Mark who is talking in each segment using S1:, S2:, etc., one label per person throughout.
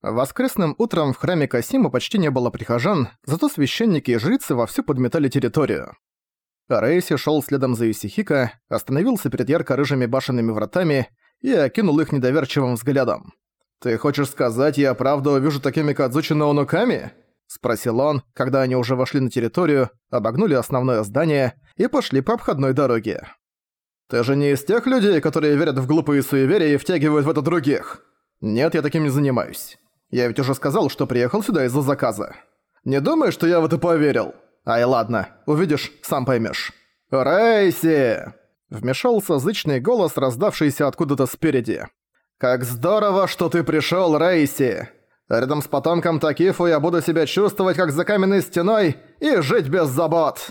S1: Воскресным утром в храме Касима почти не было прихожан, зато священники и жрицы вовсю подметали территорию. Рейси шел следом за Исихика, остановился перед ярко-рыжими башенными вратами и окинул их недоверчивым взглядом. «Ты хочешь сказать, я правда увижу такими Кадзучи Наонуками?» – спросил он, когда они уже вошли на территорию, обогнули основное здание и пошли по обходной дороге. «Ты же не из тех людей, которые верят в глупые суеверия и втягивают в это других?» «Нет, я таким не занимаюсь. Я ведь уже сказал, что приехал сюда из-за заказа. Не думай, что я в это поверил?» «Ай, ладно, увидишь, сам поймешь. «Рейси!» Вмешался зычный голос, раздавшийся откуда-то спереди. «Как здорово, что ты пришел, Рейси! Рядом с потомком Такифу я буду себя чувствовать, как за каменной стеной, и жить без забот!»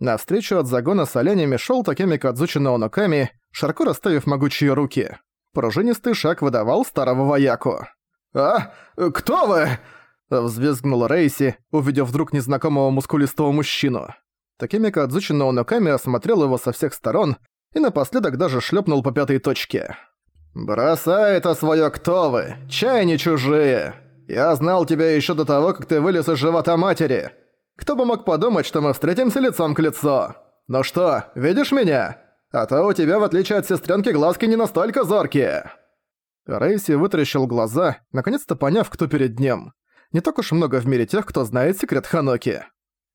S1: Навстречу от загона с оленями шел такими Кадзучи Наоноками, широко расставив могучие руки. Пружинистый шаг выдавал старого вояку. «А? Кто вы?» Взвизгнула Рейси, увидев вдруг незнакомого мускулистого мужчину. Такими Кадзучи Наоноками осмотрел его со всех сторон и напоследок даже шлепнул по пятой точке. «Бросай это своё кто вы! Чай не чужие! Я знал тебя ещё до того, как ты вылез из живота матери! Кто бы мог подумать, что мы встретимся лицом к лицу? Ну что, видишь меня? А то у тебя, в отличие от сестренки, глазки не настолько зоркие!» Рейси вытаращил глаза, наконец-то поняв, кто перед ним. Не так уж много в мире тех, кто знает секрет Ханоки.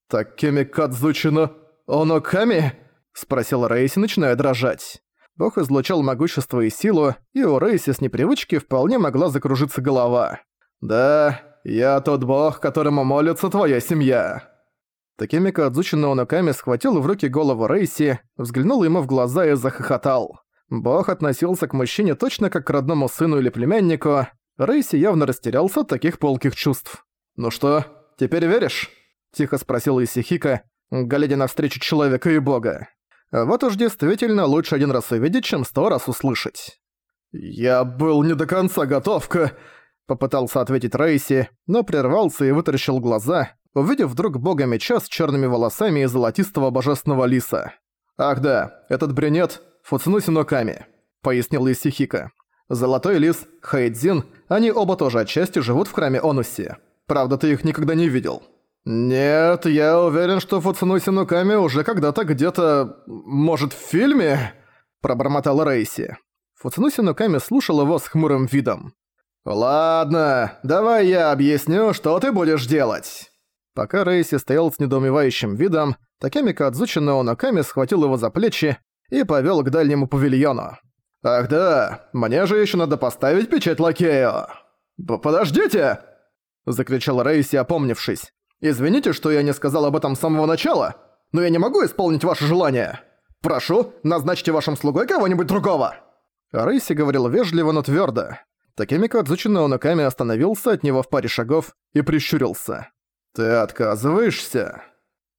S1: «Такими Кадзучино Оноками?» – спросил Рейси, начиная дрожать. Бог излучал могущество и силу, и у Рейси с непривычки вполне могла закружиться голова. «Да, я тот бог, которому молится твоя семья». Такими Кадзучино Оноками схватил в руки голову Рейси, взглянул ему в глаза и захохотал. Бог относился к мужчине точно как к родному сыну или племяннику, Рейси явно растерялся от таких полких чувств. «Ну что, теперь веришь?» – тихо спросил Исихика, глядя навстречу человека и бога. Вот уж действительно лучше один раз увидеть, чем сто раз услышать. «Я был не до конца готов к...» Попытался ответить Рейси, но прервался и вытаращил глаза, увидев вдруг бога меча с черными волосами и золотистого божественного лиса. «Ах да, этот брюнет — Фуцинуси Ноками», — пояснил Исихика. Золотой Лис, Хайдзин, они оба тоже отчасти живут в храме Онуси. Правда, ты их никогда не видел. Нет, я уверен, что Фуцунуси Нуками уже когда-то где-то... Может, в фильме? Пробормотал Рейси. Фуцунуси Нуками слушал его с хмурым видом. «Ладно, давай я объясню, что ты будешь делать». Пока Рейси стоял с недоумевающим видом, Такеми Кадзучи Наонаками схватил его за плечи и повел к дальнему павильону. «Ах да, мне же еще надо поставить печать лакею!» «Подождите!» – закричал Рейси, опомнившись. «Извините, что я не сказал об этом с самого начала, но я не могу исполнить ваше желание. Прошу, назначьте вашим слугой кого-нибудь другого!» Рейси говорил вежливо, но твердо. Такими Кадзучи Наонаками остановился от него в паре шагов и прищурился. «Ты отказываешься?»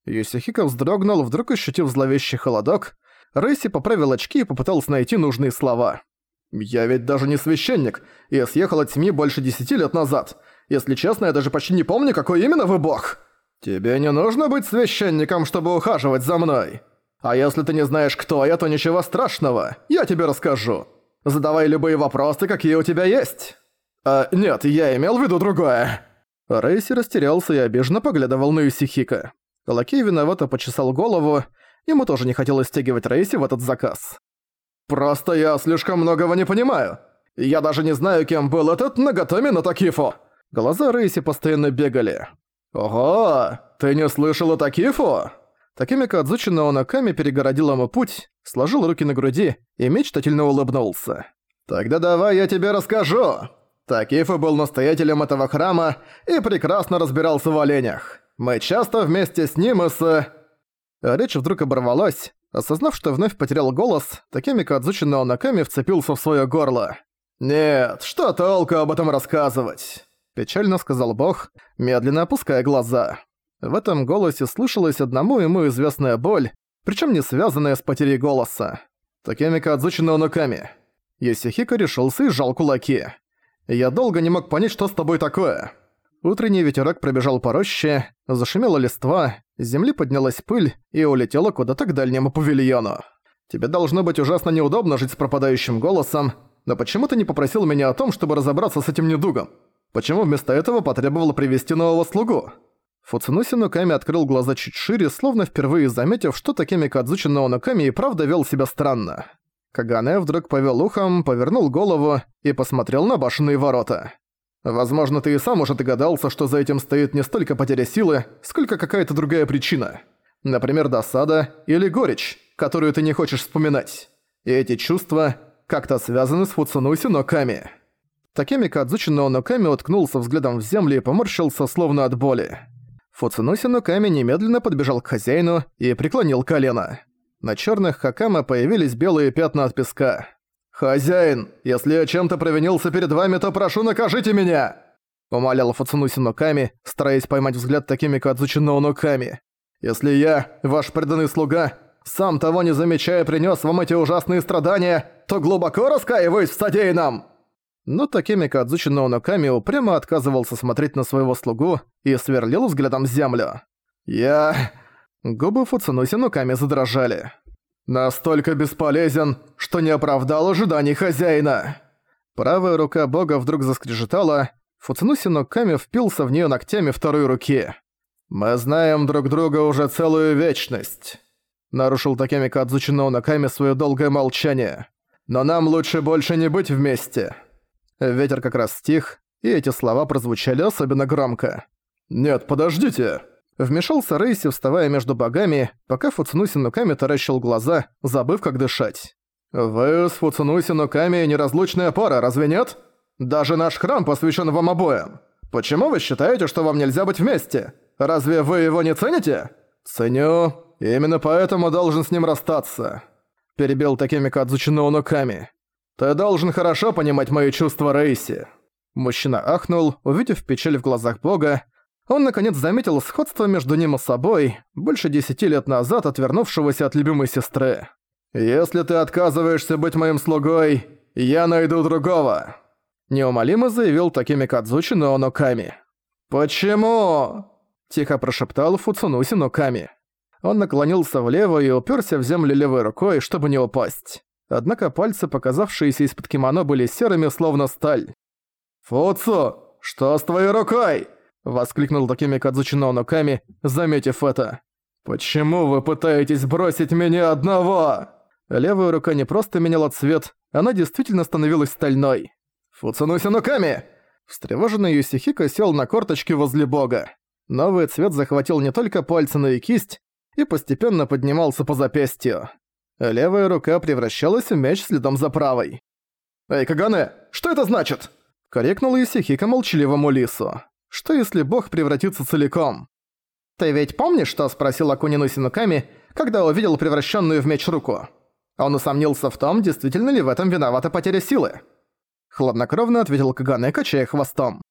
S1: Юсихико вздрогнул, вдруг ощутив зловещий холодок, Рейси поправил очки и попытался найти нужные слова. «Я ведь даже не священник, и съехал от семьи больше десяти лет назад. Если честно, я даже почти не помню, какой именно вы бог. Тебе не нужно быть священником, чтобы ухаживать за мной. А если ты не знаешь, кто я, то ничего страшного, я тебе расскажу. Задавай любые вопросы, какие у тебя есть». «А, нет, я имел в виду другое». Рейси растерялся и обиженно поглядывал на Юсихика. Лакей виновато почесал голову, Ему тоже не хотелось стягивать Рейси в этот заказ. «Просто я слишком многого не понимаю. Я даже не знаю, кем был этот Нагатоми Натакифу». Глаза Рейси постоянно бегали. «Ого, ты не слышал о Такифу?» Такими Кадзучи Наонаками перегородил ему путь, сложил руки на груди и мечтательно улыбнулся. «Тогда давай я тебе расскажу. Такифу был настоятелем этого храма и прекрасно разбирался в оленях. Мы часто вместе с ним и с... А речь вдруг оборвалась. Осознав, что вновь потерял голос, такими Кадзучи Наонаками вцепился в своё горло. «Нет, что толку об этом рассказывать?» Печально сказал бог, медленно опуская глаза. В этом голосе слышалась одному ему известная боль, причем не связанная с потерей голоса. Такими Кадзучи Наонаками. Йосихико решился и сжал кулаки. «Я долго не мог понять, что с тобой такое». Утренний ветерок пробежал по роще, зашумела листва, с земли поднялась пыль и улетела куда-то к дальнему павильону. Тебе должно быть ужасно неудобно жить с пропадающим голосом, но почему ты не попросил меня о том, чтобы разобраться с этим недугом? Почему вместо этого потребовал привести нового слугу? Фуцунуси Ноками открыл глаза чуть шире, словно впервые заметив, что такими Кадзучи Ноками и правда вел себя странно. Кагане вдруг повел ухом, повернул голову и посмотрел на башенные ворота. «Возможно, ты и сам уже догадался, что за этим стоит не столько потеря силы, сколько какая-то другая причина. Например, досада или горечь, которую ты не хочешь вспоминать. И эти чувства как-то связаны с Фуцунуси Ноками». Такими Кадзучи Ноками уткнулся взглядом в землю и поморщился, словно от боли. Фуцунуси Ноками немедленно подбежал к хозяину и преклонил колено. На черных хакама появились белые пятна от песка. «Хозяин, если я чем-то провинился перед вами, то прошу, накажите меня!» Умолял Фуцунуси Ноками, стараясь поймать взгляд такими Кадзучи Ноками. «Если я, ваш преданный слуга, сам того не замечая принес вам эти ужасные страдания, то глубоко раскаиваюсь в содеянном!» Но такими Кадзучи Ноуноками упрямо отказывался смотреть на своего слугу и сверлил взглядом землю. «Я...» Губы Фуцунуси Нуками задрожали. «Настолько бесполезен, что не оправдал ожиданий хозяина!» Правая рука бога вдруг заскрежетала, Фуцунуси Нуками впился в нее ногтями второй руки. «Мы знаем друг друга уже целую вечность», — нарушил Такеми Кадзучи Ноуноками свое долгое молчание. «Но нам лучше больше не быть вместе». Ветер как раз стих, и эти слова прозвучали особенно громко. «Нет, подождите!» Вмешался Рейси, вставая между богами, пока Фуцунуси Нуками таращил глаза, забыв, как дышать. «Вы с Фуцунуси Нуками неразлучная пара, разве нет? Даже наш храм посвящен вам обоим. Почему вы считаете, что вам нельзя быть вместе? Разве вы его не цените?» «Ценю. Именно поэтому должен с ним расстаться», — перебил такими Кадзучи Нуками. «Ты должен хорошо понимать мои чувства, Рейси». Мужчина ахнул, увидев печаль в глазах бога. Он наконец заметил сходство между ним и собой, больше десяти лет назад отвернувшегося от любимой сестры. «Если ты отказываешься быть моим слугой, я найду другого», — неумолимо заявил такими Кадзучи Нооноками. «Почему?» — тихо прошептал Фуцунуси Ноками. Он наклонился влево и уперся в землю левой рукой, чтобы не упасть однако пальцы, показавшиеся из-под кимоно, были серыми, словно сталь. «Фуцу, что с твоей рукой?» — воскликнул такими Кадзучи Ноками, заметив это. «Почему вы пытаетесь бросить меня одного?» Левая рука не просто меняла цвет, она действительно становилась стальной. «Фуцунуси Ноками!» Встревоженный Юсихико сел на корточки возле бога. Новый цвет захватил не только пальцы, но и кисть, и постепенно поднимался по запястью. Левая рука превращалась в мяч следом за правой. «Эй, Кагане, что это значит?» Коррекнул Исихика молчаливому лису. «Что если бог превратится целиком?» «Ты ведь помнишь, что спросил Акунину Синуками, когда увидел превращенную в меч руку?» Он усомнился в том, действительно ли в этом виновата потеря силы. Хладнокровно ответил Кагане, качая хвостом.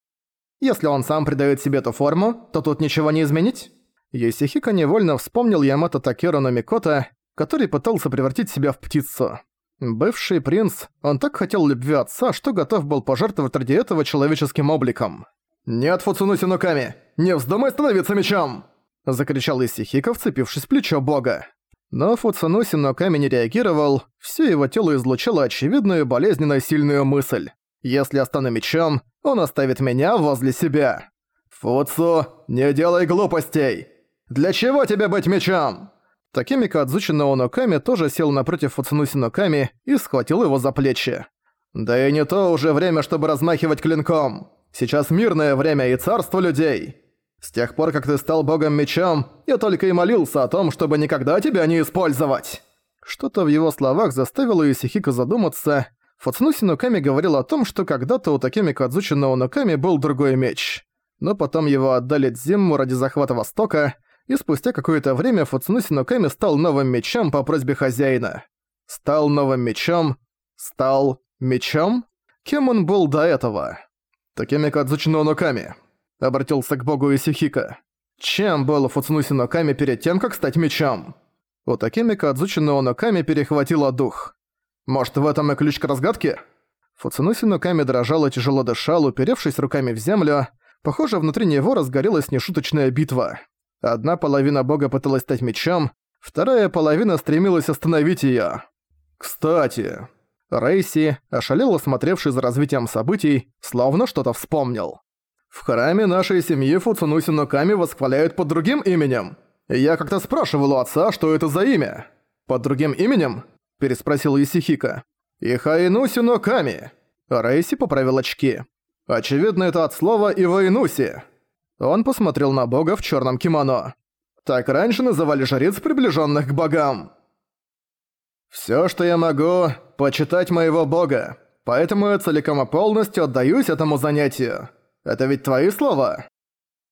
S1: «Если он сам придает себе эту форму, то тут ничего не изменить?» Йосихико невольно вспомнил Ямато Такеру Номикота, который пытался превратить себя в птицу. Бывший принц, он так хотел любви отца, что готов был пожертвовать ради этого человеческим обликом. «Нет, Фуцунуси Нуками, не вздумай становиться мечом!» Закричал Исихико, вцепившись в плечо бога. Но Фуцунуси Нуками не реагировал, все его тело излучало очевидную болезненно сильную мысль. «Если я стану мечом, он оставит меня возле себя». «Фуцу, не делай глупостей! Для чего тебе быть мечом?» Такими Кадзучи Наоноками тоже сел напротив Фуцунуси Ноками и схватил его за плечи. «Да и не то уже время, чтобы размахивать клинком. Сейчас мирное время и царство людей. С тех пор, как ты стал богом-мечом, я только и молился о том, чтобы никогда тебя не использовать». Что-то в его словах заставило Исихико задуматься. Фуцунуси Ноками говорил о том, что когда-то у Такими Кадзучи Наоноками был другой меч. Но потом его отдали Дзимму ради захвата Востока, и спустя какое-то время Фуцунуси Ноками стал новым мечом по просьбе хозяина. Стал новым мечом? Стал мечом? Кем он был до этого? Такими Кадзучи Ноками. Обратился к богу Исихика. Чем был Фуцунуси Ноками перед тем, как стать мечом? У Такими Кадзучи Ноками перехватило дух. Может, в этом и ключ к разгадке? Фуцунуси Ноками дрожал и тяжело дышал, уперевшись руками в землю. Похоже, внутри него разгорелась нешуточная битва. Одна половина бога пыталась стать мечом, вторая половина стремилась остановить её. Кстати, Рейси, ошалело смотревший за развитием событий, словно что-то вспомнил. В храме нашей семьи Фуцунуси Ноками восхваляют под другим именем. Я как-то спрашивал у отца, что это за имя. Под другим именем? Переспросил Исихика. Ихаинуси Ноками. Рейси поправил очки. Очевидно, это от слова Иваинуси. Он посмотрел на бога в черном кимоно. Так раньше называли жриц, приближенных к богам. Все, что я могу, почитать моего бога. Поэтому я целиком и полностью отдаюсь этому занятию. Это ведь твои слова?»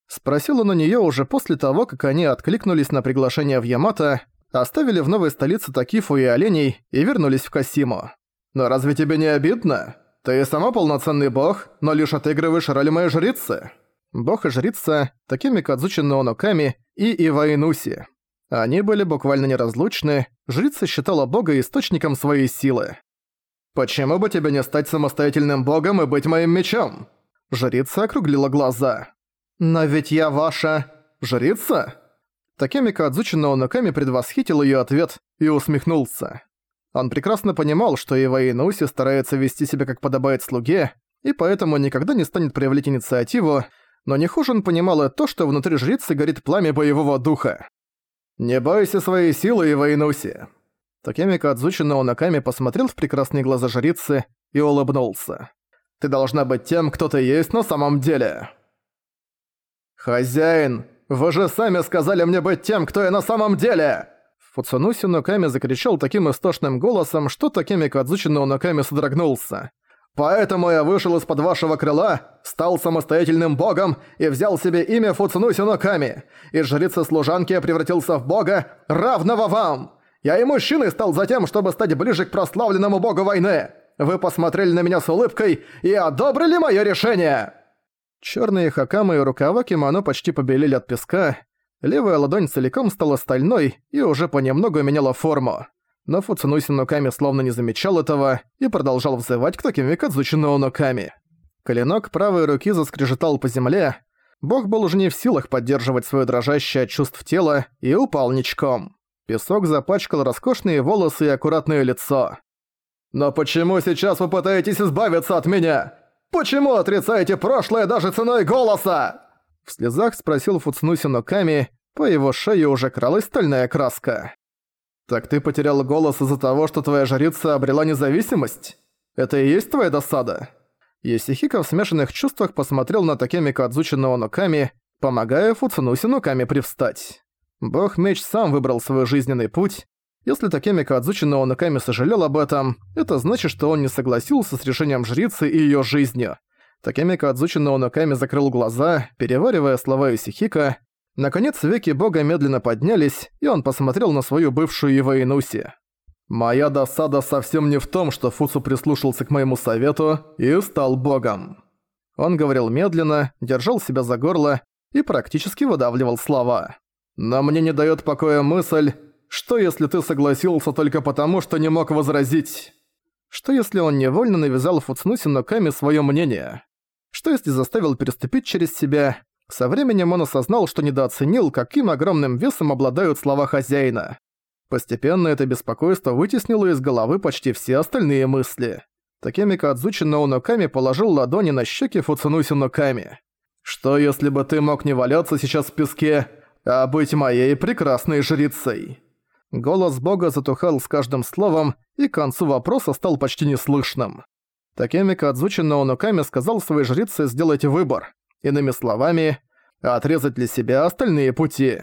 S1: Спросил он у неё уже после того, как они откликнулись на приглашение в Ямато, оставили в новой столице Такифу и оленей и вернулись в Касиму. «Но разве тебе не обидно? Ты сама полноценный бог, но лишь отыгрываешь роль моей жрицы». Бог и жрица, такими Кадзучи Нооноками и Иваинуси. Они были буквально неразлучны, жрица считала бога источником своей силы. «Почему бы тебе не стать самостоятельным богом и быть моим мечом?» Жрица округлила глаза. «Но ведь я ваша... жрица?» Такемика Адзучи Наонаками предвосхитил её ответ и усмехнулся. Он прекрасно понимал, что Ива Инуси старается вести себя как подобает слуге, и поэтому никогда не станет проявлять инициативу, но не хуже он понимал и то, что внутри жрицы горит пламя боевого духа. «Не бойся своей силы, Ива Инуси!» Такемика Адзучи Наонаками посмотрел в прекрасные глаза жрицы и улыбнулся. Ты должна быть тем, кто ты есть на самом деле. Хозяин, вы же сами сказали мне быть тем, кто я на самом деле. Фуцунуси Ноками закричал таким истошным голосом, что Такими Кадзучи Ноками содрогнулся. «Поэтому я вышел из-под вашего крыла, стал самостоятельным богом и взял себе имя Фуцунуси Ноками. Из жрицы-служанки я превратился в бога, равного вам. Я и мужчиной стал за тем, чтобы стать ближе к прославленному богу войны. Вы посмотрели на меня с улыбкой и одобрили мое решение!» Черные хакамы и рукава кимоно почти побелели от песка, левая ладонь целиком стала стальной и уже понемногу меняла форму. Но Фуцунуси Ноками словно не замечал этого и продолжал взывать к таким Викадзучи Ноками. Клинок правой руки заскрежетал по земле, бог был уже не в силах поддерживать свое дрожащее от чувств тело и упал ничком. Песок запачкал роскошные волосы и аккуратное лицо. Но почему сейчас вы пытаетесь избавиться от меня? Почему отрицаете прошлое даже ценой голоса?» В слезах спросил Фуцнуси Ноками, по его шее уже кралась стальная краска. «Так ты потерял голос из-за того, что твоя жрица обрела независимость? Это и есть твоя досада?» Есихико в смешанных чувствах посмотрел на Такеми Кадзучи Ноками, помогая Фуцунуси Ноками привстать. Бог-меч сам выбрал свой жизненный путь, если Такеми Кадзучи Наонаками сожалел об этом, это значит, что он не согласился с решением жрицы и её жизнью. Такеми Кадзучи Наонаками закрыл глаза, переваривая слова Исихика. Наконец веки бога медленно поднялись, и он посмотрел на свою бывшую Иваинуси. «Моя досада совсем не в том, что Фусу прислушался к моему совету и стал богом». Он говорил медленно, держал себя за горло и практически выдавливал слова. «Но мне не даёт покоя мысль, что если ты согласился только потому, что не мог возразить? Что если он невольно навязал Фуцнуси Ноками своё мнение? Что если заставил переступить через себя? Со временем он осознал, что недооценил, каким огромным весом обладают слова хозяина. Постепенно это беспокойство вытеснило из головы почти все остальные мысли. Такими Кадзучи Ноуноками положил ладони на щеки Фуцунуси Ноками. «Что если бы ты мог не валяться сейчас в песке, а быть моей прекрасной жрицей?» Голос бога затухал с каждым словом, и к концу вопроса стал почти неслышным. Такими Кадзучи Наонуками сказал своей жрице сделать выбор. Иными словами, отрезать для себя остальные пути.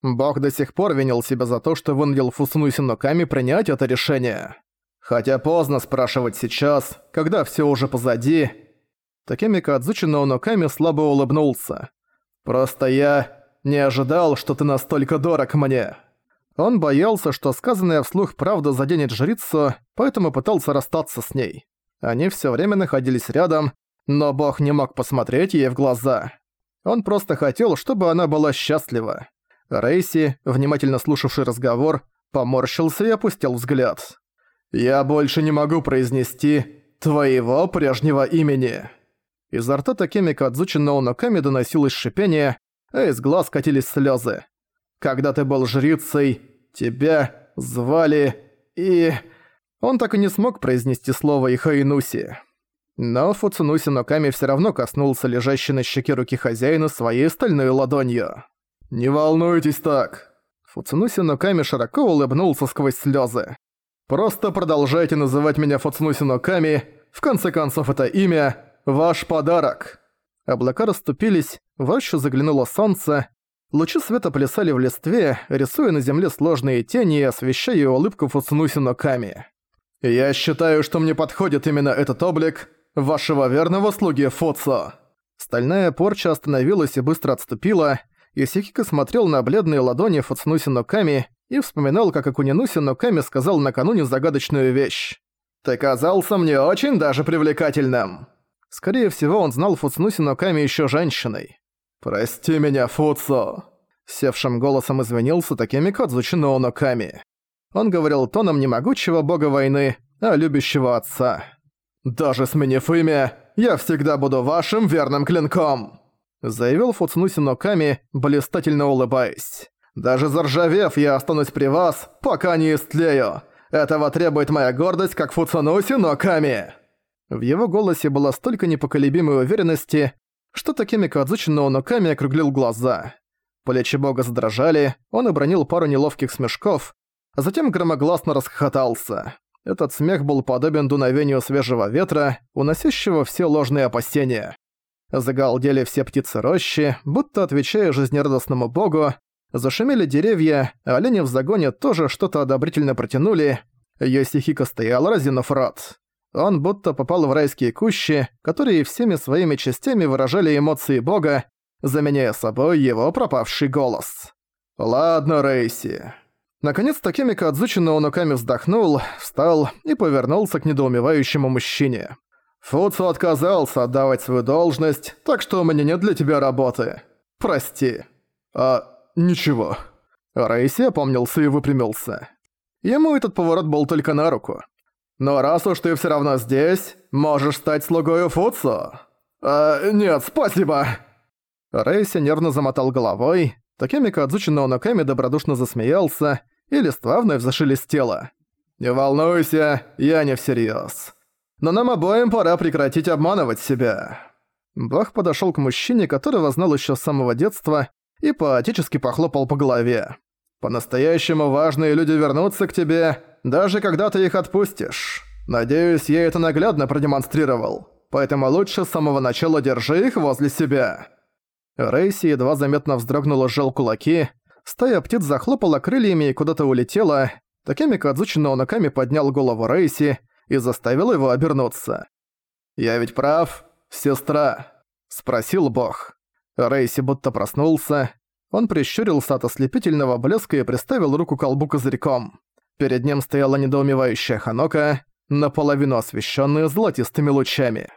S1: Бог до сих пор винил себя за то, что вынудил Фусунуси Ноками принять это решение. Хотя поздно спрашивать сейчас, когда все уже позади. Такими Кадзучи Наонуками слабо улыбнулся. «Просто я не ожидал, что ты настолько дорог мне». Он боялся, что сказанная вслух правда заденет жрицу, поэтому пытался расстаться с ней. Они все время находились рядом, но бог не мог посмотреть ей в глаза. Он просто хотел, чтобы она была счастлива. Рейси, внимательно слушавший разговор, поморщился и опустил взгляд. «Я больше не могу произнести твоего прежнего имени». Изо рта Такеми Кадзучи Ноуноками доносилось шипение, а из глаз катились слезы. Когда ты был жрицей, тебя звали и...» Он так и не смог произнести слово Ихаинуси. Но Фуцунуси Ноками всё равно коснулся лежащей на щеке руки хозяина своей стальной ладонью. «Не волнуйтесь так!» Фуцунуси Ноками широко улыбнулся сквозь слёзы. «Просто продолжайте называть меня Фуцунуси Ноками, в конце концов это имя – ваш подарок!» Облака расступились, в рощу заглянуло солнце, лучи света плясали в листве, рисуя на земле сложные тени и освещая улыбку Фуцунуси Ноками. «Я считаю, что мне подходит именно этот облик вашего верного слуги Фуцо». Стальная порча остановилась и быстро отступила, и Сихико смотрел на бледные ладони Фуцунуси Ноками и вспоминал, как Акунинуси Ноками сказал накануне загадочную вещь. «Ты казался мне очень даже привлекательным». Скорее всего, он знал Фуцунуси Ноками еще женщиной. «Прости меня, Фуцо!» Севшим голосом извинился такими Кадзучи Ноками. Он говорил тоном не могучего бога войны, а любящего отца. «Даже сменив имя, я всегда буду вашим верным клинком!» Заявил Фуцнуси Ноками, блистательно улыбаясь. «Даже заржавев, я останусь при вас, пока не истлею. Этого требует моя гордость, как Фуцунуси Ноками!» В его голосе было столько непоколебимой уверенности, что такими Кадзучи Ноками округлил глаза. Плечи бога задрожали, он обронил пару неловких смешков, а затем громогласно расхохотался. Этот смех был подобен дуновению свежего ветра, уносящего все ложные опасения. Загалдели все птицы рощи, будто отвечая жизнерадостному богу, зашумели деревья, олени в загоне тоже что-то одобрительно протянули. Йосихико стоял, разинув рот. Он будто попал в райские кущи, которые всеми своими частями выражали эмоции бога, заменяя собой его пропавший голос. «Ладно, Рейси, Наконец Такеми Кадзучи Наонуками вздохнул, встал и повернулся к недоумевающему мужчине. «Фуцу отказался отдавать свою должность, так что у меня нет для тебя работы. Прости». «А, ничего». Рейси опомнился и выпрямился. Ему этот поворот был только на руку. «Но раз уж ты всё равно здесь, можешь стать слугою Фуцу». «А, нет, спасибо». Рейси нервно замотал головой. Такими Кадзучи Наонаками добродушно засмеялся и листва вновь зашелестела. «Не волнуйся, я не всерьёз. Но нам обоим пора прекратить обманывать себя». Бах подошёл к мужчине, которого знал ещё с самого детства, и поотечески похлопал по голове. «По-настоящему важные люди вернутся к тебе, даже когда ты их отпустишь. Надеюсь, я это наглядно продемонстрировал, поэтому лучше с самого начала держи их возле себя». Рейси едва заметно вздрогнула сжал кулаки, Стая птиц захлопала крыльями и куда-то улетела. Такими Кадзучи Наонаками поднял голову Рейси и заставил его обернуться. «Я ведь прав, сестра?» – спросил бог. Рейси будто проснулся. Он прищурился от ослепительного блеска и приставил руку к колбу козырьком. Перед ним стояла недоумевающая Ханока, наполовину освещенная золотистыми лучами.